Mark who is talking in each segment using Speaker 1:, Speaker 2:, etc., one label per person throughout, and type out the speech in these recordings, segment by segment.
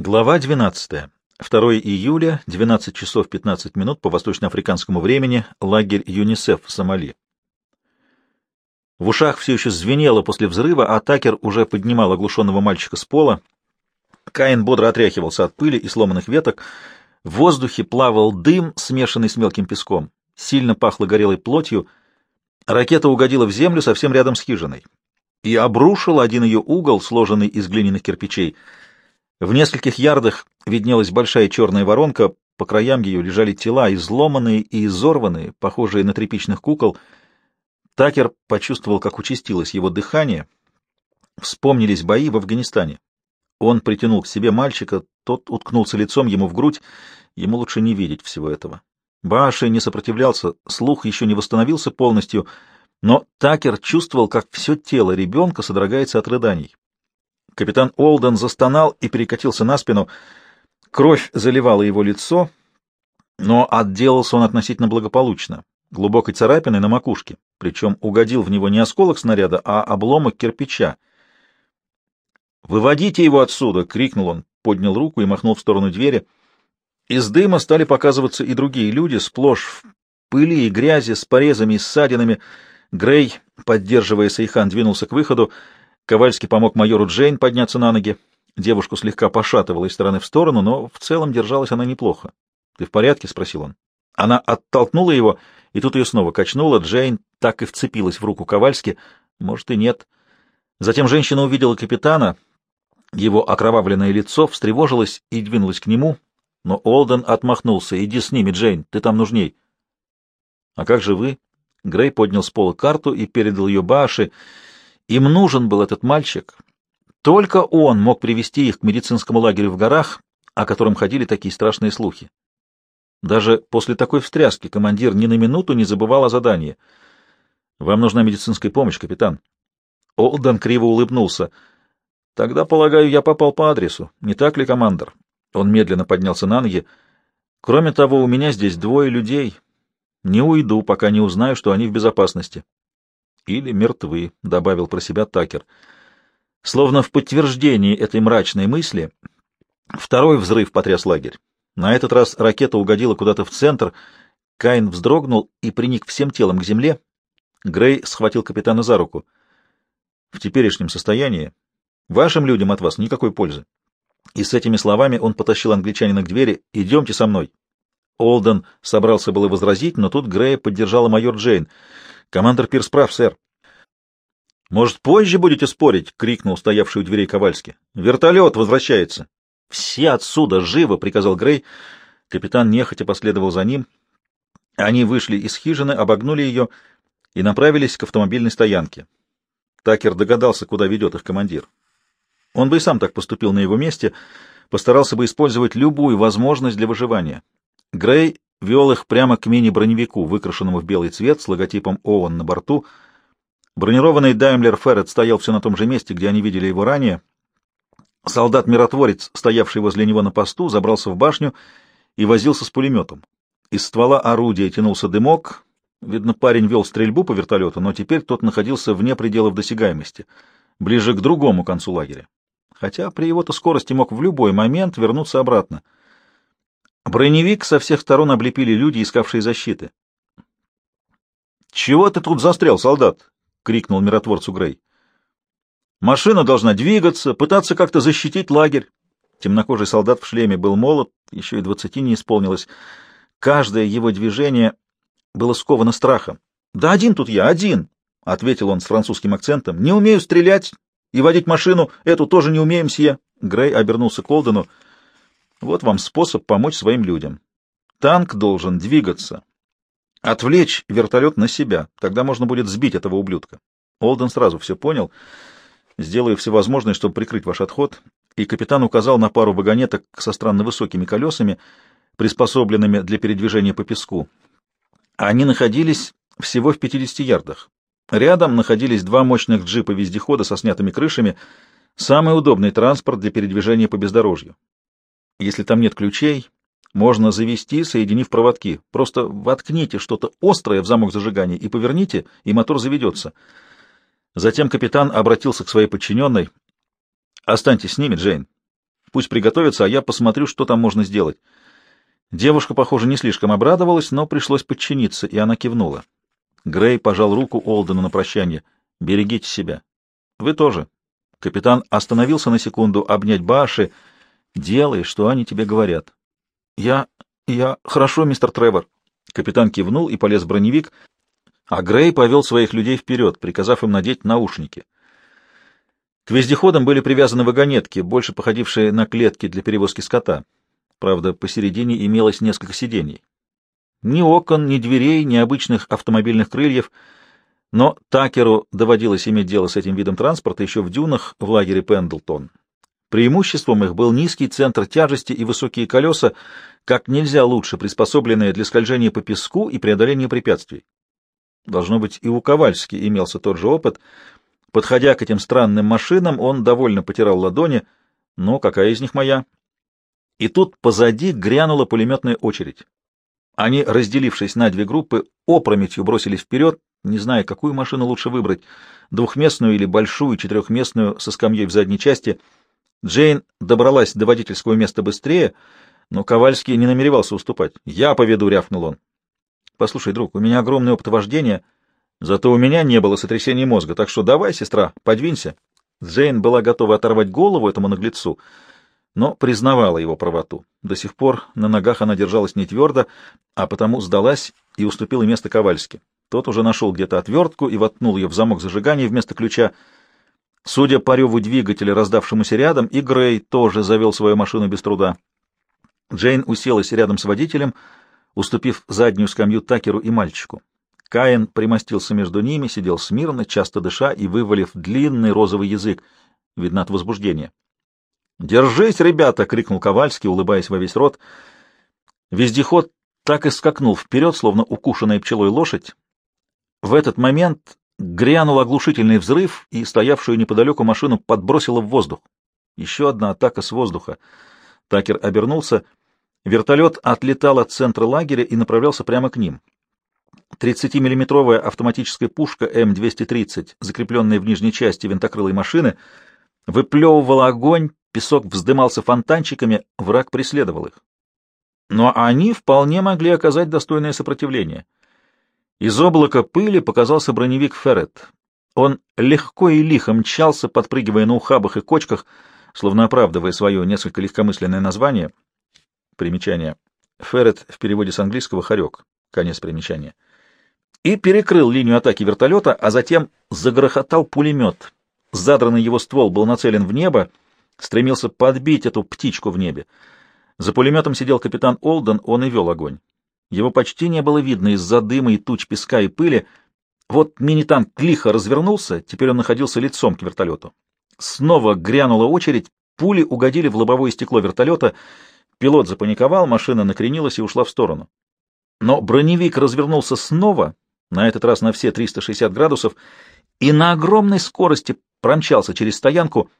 Speaker 1: Глава 12. 2 июля, 12 часов 15 минут по восточноафриканскому времени, лагерь ЮНИСЕФ в Сомали. В ушах все еще звенело после взрыва, а Такер уже поднимал оглушенного мальчика с пола. Каин бодро отряхивался от пыли и сломанных веток. В воздухе плавал дым, смешанный с мелким песком. Сильно пахло горелой плотью. Ракета угодила в землю совсем рядом с хижиной и обрушила один ее угол, сложенный из глиняных кирпичей — в нескольких ярдах виднелась большая черная воронка, по краям ее лежали тела, изломанные и изорванные, похожие на тряпичных кукол. Такер почувствовал, как участилось его дыхание. Вспомнились бои в Афганистане. Он притянул к себе мальчика, тот уткнулся лицом ему в грудь, ему лучше не видеть всего этого. Баши не сопротивлялся, слух еще не восстановился полностью, но Такер чувствовал, как все тело ребенка содрогается от рыданий. Капитан Олден застонал и перекатился на спину. Кровь заливала его лицо, но отделался он относительно благополучно, глубокой царапиной на макушке, причем угодил в него не осколок снаряда, а обломок кирпича. «Выводите его отсюда!» — крикнул он, поднял руку и махнул в сторону двери. Из дыма стали показываться и другие люди, сплошь в пыли и грязи, с порезами и ссадинами. Грей, поддерживая Сейхан, двинулся к выходу. Ковальский помог майору Джейн подняться на ноги. Девушку слегка пошатывала из стороны в сторону, но в целом держалась она неплохо. — Ты в порядке? — спросил он. Она оттолкнула его, и тут ее снова качнула. Джейн так и вцепилась в руку Ковальски. Может, и нет. Затем женщина увидела капитана. Его окровавленное лицо встревожилось и двинулось к нему, но Олден отмахнулся. — Иди с ними, Джейн, ты там нужней. — А как же вы? Грей поднял с пола карту и передал ее Баше. Им нужен был этот мальчик. Только он мог привести их к медицинскому лагерю в горах, о котором ходили такие страшные слухи. Даже после такой встряски командир ни на минуту не забывал о задании. «Вам нужна медицинская помощь, капитан». Олден криво улыбнулся. «Тогда, полагаю, я попал по адресу. Не так ли, командор?» Он медленно поднялся на ноги. «Кроме того, у меня здесь двое людей. Не уйду, пока не узнаю, что они в безопасности». Или мертвы, — добавил про себя Такер. Словно в подтверждении этой мрачной мысли, второй взрыв потряс лагерь. На этот раз ракета угодила куда-то в центр. Каин вздрогнул и приник всем телом к земле. Грей схватил капитана за руку. — В теперешнем состоянии вашим людям от вас никакой пользы. И с этими словами он потащил англичанина к двери. — Идемте со мной. Олден собрался было возразить, но тут Грея поддержала майор Джейн — Командор Пирс прав, сэр. Может, позже будете спорить? крикнул стоявший у дверей Ковальский. Вертолет возвращается. Все отсюда живо, приказал Грей. Капитан нехотя последовал за ним. Они вышли из хижины, обогнули ее и направились к автомобильной стоянке. Такер догадался, куда ведет их командир. Он бы и сам так поступил на его месте, постарался бы использовать любую возможность для выживания. Грей вел их прямо к мини-броневику, выкрашенному в белый цвет с логотипом ООН на борту. Бронированный Даймлер Феррет стоял все на том же месте, где они видели его ранее. Солдат-миротворец, стоявший возле него на посту, забрался в башню и возился с пулеметом. Из ствола орудия тянулся дымок. Видно, парень вел стрельбу по вертолету, но теперь тот находился вне пределов досягаемости, ближе к другому концу лагеря. Хотя при его-то скорости мог в любой момент вернуться обратно — Броневик со всех сторон облепили люди, искавшие защиты. «Чего ты тут застрял, солдат?» — крикнул миротворцу Грей. «Машина должна двигаться, пытаться как-то защитить лагерь». Темнокожий солдат в шлеме был молод, еще и двадцати не исполнилось. Каждое его движение было сковано страхом. «Да один тут я, один!» — ответил он с французским акцентом. «Не умею стрелять и водить машину, эту тоже не умеем, сие». Грей обернулся к Олдену. Вот вам способ помочь своим людям. Танк должен двигаться. Отвлечь вертолет на себя. Тогда можно будет сбить этого ублюдка. Олден сразу все понял. Сделаю все возможное, чтобы прикрыть ваш отход. И капитан указал на пару вагонеток со странно высокими колесами, приспособленными для передвижения по песку. Они находились всего в 50 ярдах. Рядом находились два мощных джипа-вездехода со снятыми крышами, самый удобный транспорт для передвижения по бездорожью. Если там нет ключей, можно завести, соединив проводки. Просто воткните что-то острое в замок зажигания и поверните, и мотор заведется. Затем капитан обратился к своей подчиненной. «Останьтесь с ними, Джейн. Пусть приготовятся, а я посмотрю, что там можно сделать. Девушка, похоже, не слишком обрадовалась, но пришлось подчиниться, и она кивнула. Грей пожал руку Олдену на прощание. «Берегите себя». «Вы тоже». Капитан остановился на секунду обнять Баши. «Делай, что они тебе говорят». «Я... я... Хорошо, мистер Тревор». Капитан кивнул и полез в броневик, а Грей повел своих людей вперед, приказав им надеть наушники. К вездеходам были привязаны вагонетки, больше походившие на клетки для перевозки скота. Правда, посередине имелось несколько сидений. Ни окон, ни дверей, ни обычных автомобильных крыльев, но Такеру доводилось иметь дело с этим видом транспорта еще в дюнах в лагере Пендлтон. Преимуществом их был низкий центр тяжести и высокие колеса, как нельзя лучше приспособленные для скольжения по песку и преодоления препятствий. Должно быть, и у Ковальски имелся тот же опыт. Подходя к этим странным машинам, он довольно потирал ладони. Но какая из них моя? И тут позади грянула пулеметная очередь. Они, разделившись на две группы, опрометью бросились вперед, не зная, какую машину лучше выбрать, двухместную или большую четырехместную со скамьей в задней части. Джейн добралась до водительского места быстрее, но Ковальский не намеревался уступать. «Я поведу», — рявкнул он. Послушай, друг, у меня огромный опыт вождения, зато у меня не было сотрясения мозга, так что давай, сестра, подвинься. Джейн была готова оторвать голову этому наглецу, но признавала его правоту. До сих пор на ногах она держалась не твердо, а потому сдалась и уступила место Ковальски. Тот уже нашел где-то отвертку и воткнул ее в замок зажигания вместо ключа. Судя по реву двигателя, раздавшемуся рядом, и Грей тоже завел свою машину без труда. Джейн уселась рядом с водителем — уступив заднюю скамью Такеру и мальчику. Каин примостился между ними, сидел смирно, часто дыша и вывалив длинный розовый язык, видно от возбуждения. «Держись, ребята!» — крикнул Ковальский, улыбаясь во весь рот. Вездеход так и скакнул вперед, словно укушенная пчелой лошадь. В этот момент грянул оглушительный взрыв, и стоявшую неподалеку машину подбросило в воздух. Еще одна атака с воздуха. Такер обернулся — Вертолет отлетал от центра лагеря и направлялся прямо к ним. 30-миллиметровая автоматическая пушка М-230, закрепленная в нижней части винтокрылой машины, выплевывала огонь, песок вздымался фонтанчиками, враг преследовал их. Но они вполне могли оказать достойное сопротивление. Из облака пыли показался броневик Феррет. Он легко и лихо мчался, подпрыгивая на ухабах и кочках, словно оправдывая свое несколько легкомысленное название — Примечание. Феррет в переводе с английского «хорек». Конец примечания. И перекрыл линию атаки вертолета, а затем загрохотал пулемет. Задранный его ствол был нацелен в небо, стремился подбить эту птичку в небе. За пулеметом сидел капитан Олден, он и вел огонь. Его почти не было видно из-за дыма и туч песка и пыли. Вот мини-танк лихо развернулся, теперь он находился лицом к вертолету. Снова грянула очередь, пули угодили в лобовое стекло вертолета — Пилот запаниковал, машина накренилась и ушла в сторону. Но броневик развернулся снова, на этот раз на все 360 градусов, и на огромной скорости промчался через стоянку.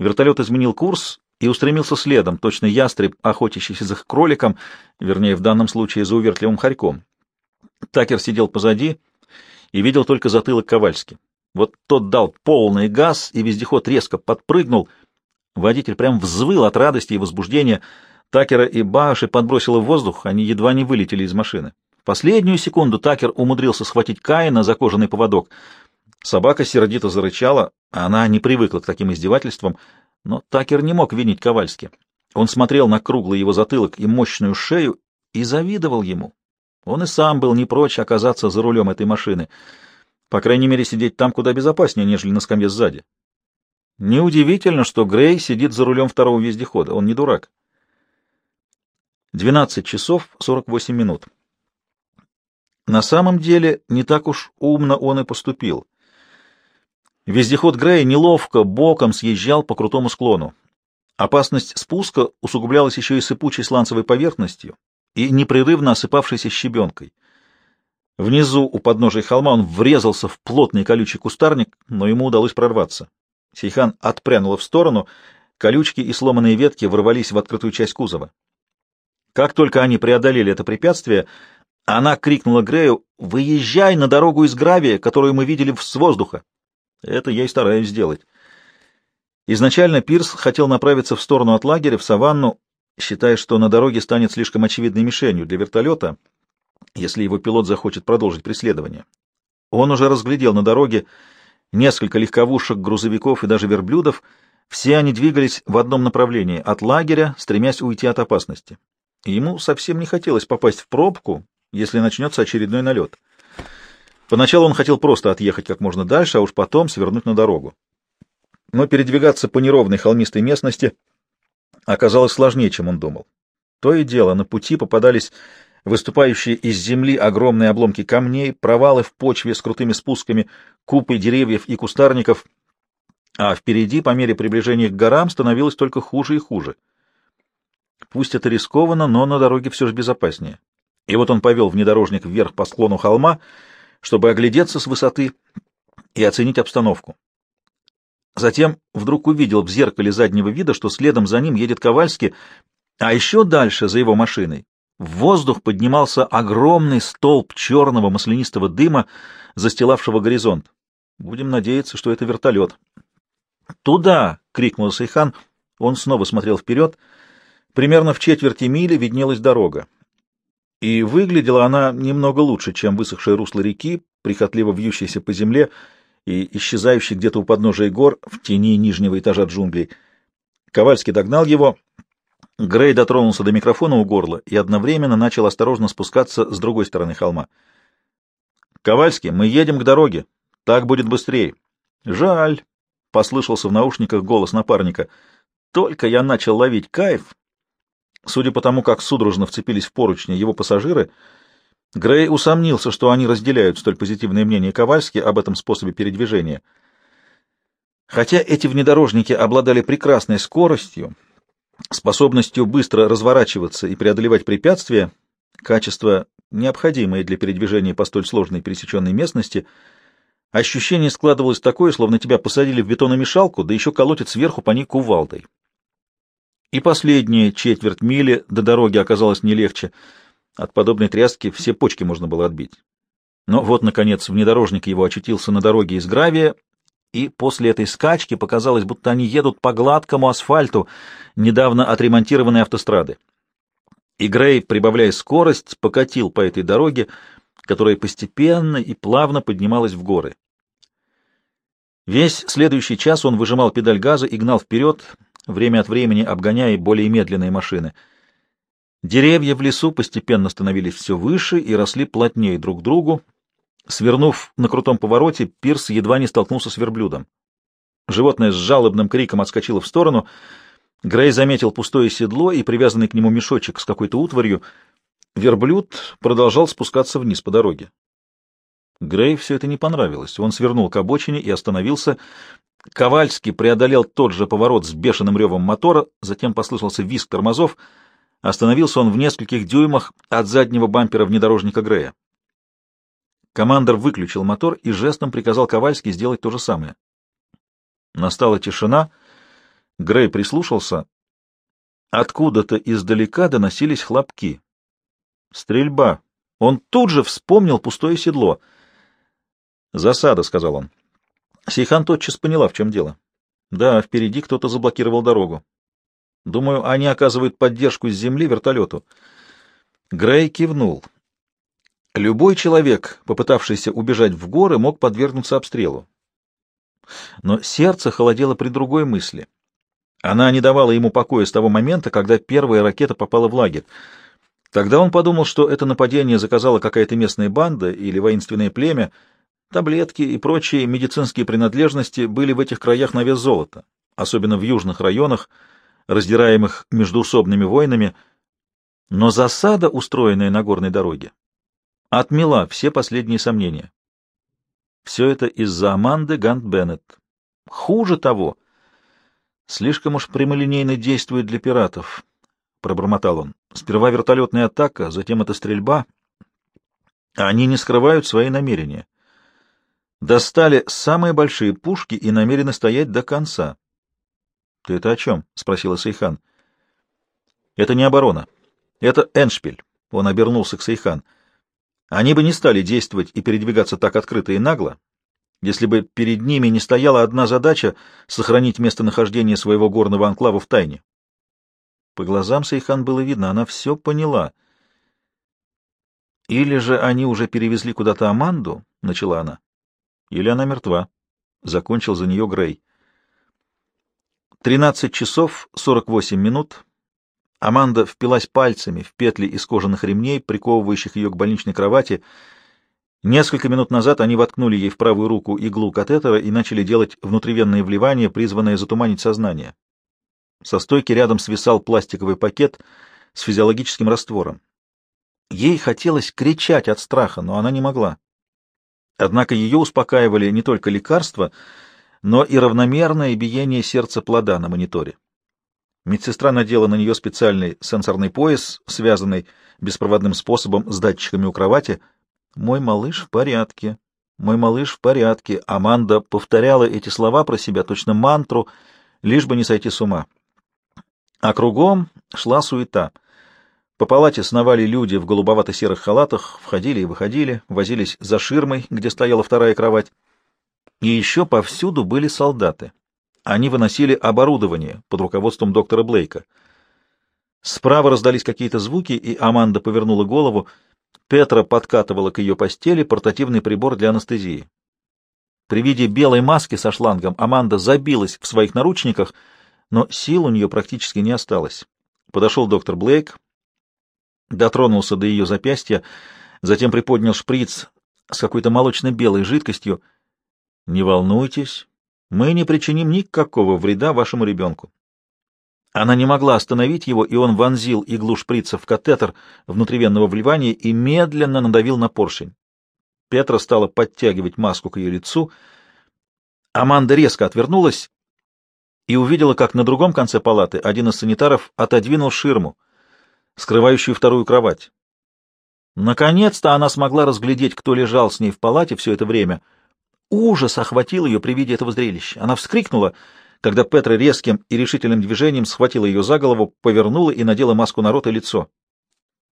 Speaker 1: Вертолет изменил курс и устремился следом, точно ястреб, охотящийся за кроликом, вернее, в данном случае за увертливым хорьком. Такер сидел позади и видел только затылок Ковальски. Вот тот дал полный газ, и вездеход резко подпрыгнул. Водитель прям взвыл от радости и возбуждения — Такера и Бааши подбросило в воздух, они едва не вылетели из машины. В последнюю секунду Такер умудрился схватить Каина за кожаный поводок. Собака сердито зарычала, она не привыкла к таким издевательствам, но Такер не мог винить Ковальски. Он смотрел на круглый его затылок и мощную шею и завидовал ему. Он и сам был не прочь оказаться за рулем этой машины. По крайней мере, сидеть там куда безопаснее, нежели на скамье сзади. Неудивительно, что Грей сидит за рулем второго вездехода. Он не дурак. 12 часов 48 минут. На самом деле, не так уж умно он и поступил. Вездеход Грея неловко боком съезжал по крутому склону. Опасность спуска усугублялась еще и сыпучей сланцевой поверхностью и непрерывно осыпавшейся щебенкой. Внизу, у подножия холма, он врезался в плотный колючий кустарник, но ему удалось прорваться. Сейхан отпрянула в сторону, колючки и сломанные ветки ворвались в открытую часть кузова. Как только они преодолели это препятствие, она крикнула Грею «Выезжай на дорогу из гравия, которую мы видели с воздуха!» Это я и стараюсь сделать. Изначально Пирс хотел направиться в сторону от лагеря, в саванну, считая, что на дороге станет слишком очевидной мишенью для вертолета, если его пилот захочет продолжить преследование. Он уже разглядел на дороге несколько легковушек, грузовиков и даже верблюдов, все они двигались в одном направлении, от лагеря, стремясь уйти от опасности. Ему совсем не хотелось попасть в пробку, если начнется очередной налет. Поначалу он хотел просто отъехать как можно дальше, а уж потом свернуть на дорогу. Но передвигаться по неровной холмистой местности оказалось сложнее, чем он думал. То и дело, на пути попадались выступающие из земли огромные обломки камней, провалы в почве с крутыми спусками, купы деревьев и кустарников, а впереди, по мере приближения к горам, становилось только хуже и хуже. Пусть это рискованно, но на дороге все же безопаснее. И вот он повел внедорожник вверх по склону холма, чтобы оглядеться с высоты и оценить обстановку. Затем вдруг увидел в зеркале заднего вида, что следом за ним едет Ковальский, а еще дальше, за его машиной, в воздух поднимался огромный столб черного маслянистого дыма, застилавшего горизонт. Будем надеяться, что это вертолет. «Туда!» — крикнул Сайхан. Он снова смотрел вперед. Примерно в четверти мили виднелась дорога. И выглядела она немного лучше, чем высохшее русло реки, прихотливо вьющейся по земле и исчезающей где-то у подножия гор в тени нижнего этажа джунглей. Ковальский догнал его. Грей дотронулся до микрофона у горла и одновременно начал осторожно спускаться с другой стороны холма. «Ковальский, мы едем к дороге. Так будет быстрее». «Жаль», — послышался в наушниках голос напарника. «Только я начал ловить кайф, Судя по тому, как судорожно вцепились в поручни его пассажиры, Грей усомнился, что они разделяют столь позитивное мнение Ковальски об этом способе передвижения. Хотя эти внедорожники обладали прекрасной скоростью, способностью быстро разворачиваться и преодолевать препятствия, качества, необходимые для передвижения по столь сложной пересеченной местности, ощущение складывалось такое, словно тебя посадили в бетономешалку, да еще колотят сверху по ней кувалдой. И последняя четверть мили до дороги оказалась не легче. От подобной тряски все почки можно было отбить. Но вот, наконец, внедорожник его очутился на дороге из гравия, и после этой скачки показалось, будто они едут по гладкому асфальту недавно отремонтированной автострады. И Грей, прибавляя скорость, покатил по этой дороге, которая постепенно и плавно поднималась в горы. Весь следующий час он выжимал педаль газа и гнал вперед, время от времени обгоняя более медленные машины. Деревья в лесу постепенно становились все выше и росли плотнее друг к другу. Свернув на крутом повороте, Пирс едва не столкнулся с верблюдом. Животное с жалобным криком отскочило в сторону. Грей заметил пустое седло и привязанный к нему мешочек с какой-то утварью. Верблюд продолжал спускаться вниз по дороге. Грей все это не понравилось. Он свернул к обочине и остановился. Ковальский преодолел тот же поворот с бешеным ревом мотора, затем послышался визг тормозов. Остановился он в нескольких дюймах от заднего бампера внедорожника Грея. Командор выключил мотор и жестом приказал Ковальски сделать то же самое. Настала тишина. Грей прислушался. Откуда-то издалека доносились хлопки. Стрельба. Он тут же вспомнил пустое седло. «Засада», — сказал он. Сейхан тотчас поняла, в чем дело. Да, впереди кто-то заблокировал дорогу. Думаю, они оказывают поддержку с земли вертолету. Грей кивнул. Любой человек, попытавшийся убежать в горы, мог подвергнуться обстрелу. Но сердце холодело при другой мысли. Она не давала ему покоя с того момента, когда первая ракета попала в лагерь. Тогда он подумал, что это нападение заказала какая-то местная банда или воинственное племя, Таблетки и прочие медицинские принадлежности были в этих краях на вес золота, особенно в южных районах, раздираемых междуусобными войнами, но засада, устроенная на горной дороге, отмела все последние сомнения. Все это из-за Аманды Гант Беннет. Хуже того, слишком уж прямолинейно действует для пиратов, — пробормотал он. Сперва вертолетная атака, затем эта стрельба. Они не скрывают свои намерения достали самые большие пушки и намерены стоять до конца. — Ты это о чем? — спросила Сейхан. — Это не оборона. Это Эншпиль. Он обернулся к Сейхан. Они бы не стали действовать и передвигаться так открыто и нагло, если бы перед ними не стояла одна задача — сохранить местонахождение своего горного анклава в тайне. По глазам Сейхан было видно, она все поняла. «Или же они уже перевезли куда-то Аманду?» — начала она. «Или она мертва?» — закончил за нее Грей. Тринадцать часов сорок восемь минут. Аманда впилась пальцами в петли из кожаных ремней, приковывающих ее к больничной кровати. Несколько минут назад они воткнули ей в правую руку иглу катетера и начали делать внутривенные вливания, призванные затуманить сознание. Со стойки рядом свисал пластиковый пакет с физиологическим раствором. Ей хотелось кричать от страха, но она не могла. Однако ее успокаивали не только лекарства, но и равномерное биение сердца плода на мониторе. Медсестра надела на нее специальный сенсорный пояс, связанный беспроводным способом с датчиками у кровати. «Мой малыш в порядке, мой малыш в порядке». Аманда повторяла эти слова про себя, точно мантру, лишь бы не сойти с ума. А кругом шла суета. По палате сновали люди в голубовато-серых халатах, входили и выходили, возились за ширмой, где стояла вторая кровать. И еще повсюду были солдаты. Они выносили оборудование под руководством доктора Блейка. Справа раздались какие-то звуки, и Аманда повернула голову. Петра подкатывала к ее постели портативный прибор для анестезии. При виде белой маски со шлангом Аманда забилась в своих наручниках, но сил у нее практически не осталось. Подошел доктор Блейк, дотронулся до ее запястья, затем приподнял шприц с какой-то молочно-белой жидкостью — не волнуйтесь, мы не причиним никакого вреда вашему ребенку. Она не могла остановить его, и он вонзил иглу шприца в катетер внутривенного вливания и медленно надавил на поршень. Петра стала подтягивать маску к ее лицу. Аманда резко отвернулась и увидела, как на другом конце палаты один из санитаров отодвинул ширму, скрывающую вторую кровать. Наконец-то она смогла разглядеть, кто лежал с ней в палате все это время — Ужас охватил ее при виде этого зрелища. Она вскрикнула, когда Петра резким и решительным движением схватила ее за голову, повернула и надела маску на рот и лицо.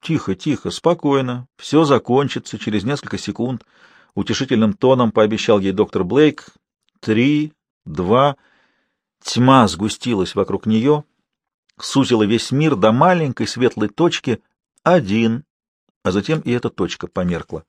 Speaker 1: «Тихо, тихо, спокойно. Все закончится через несколько секунд», — утешительным тоном пообещал ей доктор Блейк. «Три, два...» Тьма сгустилась вокруг нее, сузила весь мир до маленькой светлой точки. Один, а затем и эта точка померкла.